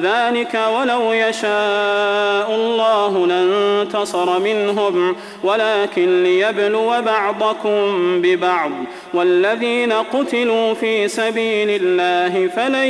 ذلك ولو يشاء الله لانتصر منهم ولكن ليبلو بعضكم ببعض. والذين قتلوا في سبيل الله فلن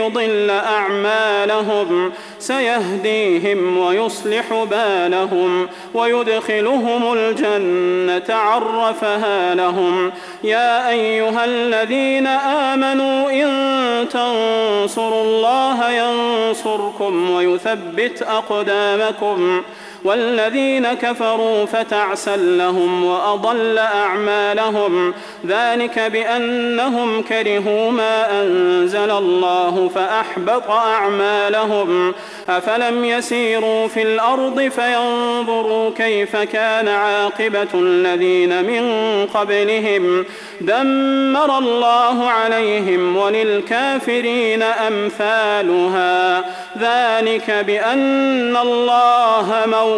يضل أعمالهم. سيهديهم ويصلح بالهم ويدخلهم الجنة عرفها لهم. يا أيها الذين آمنوا إن تنصروا الله ينصركم ويثبت أقدامكم والذين كفروا فتعسا لهم وأضل أعمالهم. ذلك بأنهم كرهوا ما أنزل الله فأحبط أعمالهم. أفلم يسيروا في الأرض فينظروا كيف كان عاقبة الذين من قبلهم. دمر الله عليهم وللكافرين أمثالها. ذلك بأن الله مولى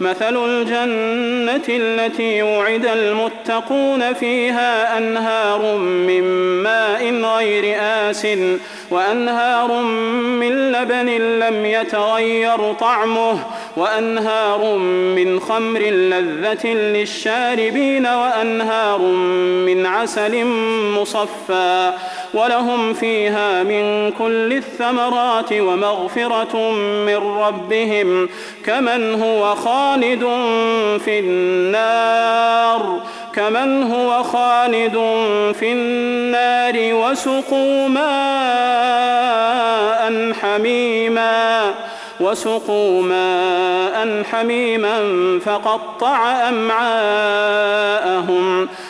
مثل الجنة التي وعد المتقون فيها أنهار من ماء غير آسٍ وأنهار من لبن لم يتغير طعمه وأنهار من خمر لذة للشاربين وأنهار من عسل مصفى ولهم فيها من كل الثمرات ومغفرة من ربهم كمن هو خالد في النار كمن هو خالد في النار وسقوا ماء حميما وسقوا ماء حميما فقطع أمعاءهم.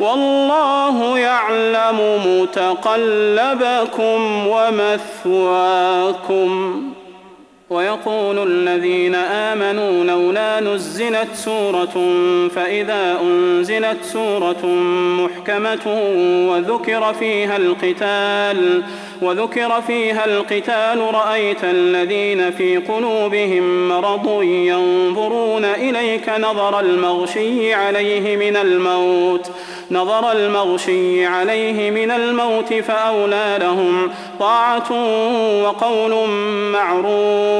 والله يعلم متقلبكم ومثواكم. ويقول الذين آمنوا لولا نزلت سورة فإذا أنزلت سورة محكمة وذكر فيها القتال وذكر فيها القتال رأيت الذين في قلوبهم مرض ينظرون إليك نظر المغشي عليه من الموت نظر المغشي عليه من الموت فأولى لهم طاعة وقول معروف.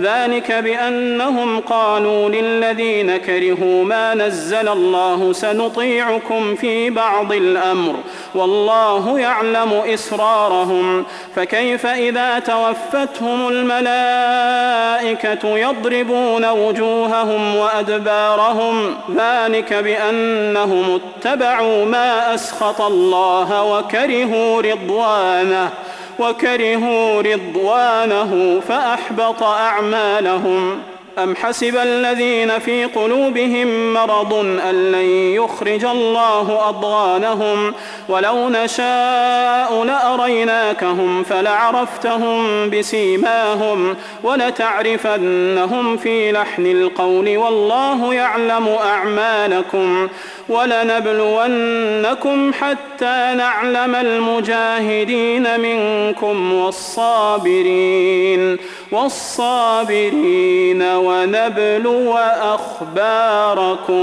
ذلك بأنهم قالوا للذين كرهوا ما نزل الله سنطيعكم في بعض الأمر والله يعلم إسرارهم فكيف إذا توفتهم الملائكة يضربون وجوههم وأدبارهم ذلك بأنهم اتبعوا ما أسخط الله وكرهوا رضوانه وكرهوا رضوانه فأحبط أعمالهم. أم حسب الذين في قلوبهم مرض أن لن يخرج الله أضغانهم ولو نشاء لأريناكهم فلعرفتهم بسيماهم ولتعرفنهم في لحن القول والله يعلم أعمالكم ولنبلونكم حتى نعلم المجاهدين منكم والصابرين والصابرين ونبلو أخباركم.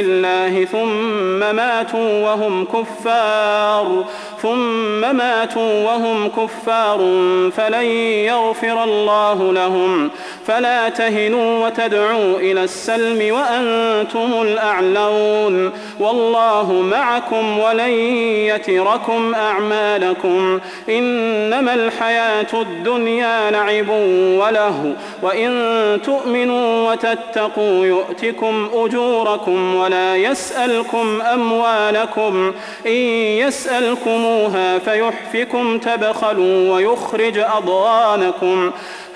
الله ثم ماتوا وهم كفار ثم ماتوا وهم كفار فلن يغفر الله لهم. فلا تهنوا وتدعوا إلى السلم وأنتم الأعلون. والله معكم ولن يتركم أعمالكم. إنما الحياة الدنيا لعب وله وإن تؤمنوا وتتقوا يؤتكم أجوركم ولا يسألكم أموالكم إن يسألكموها فيحفكم تبخلوا ويخرج أضغانكم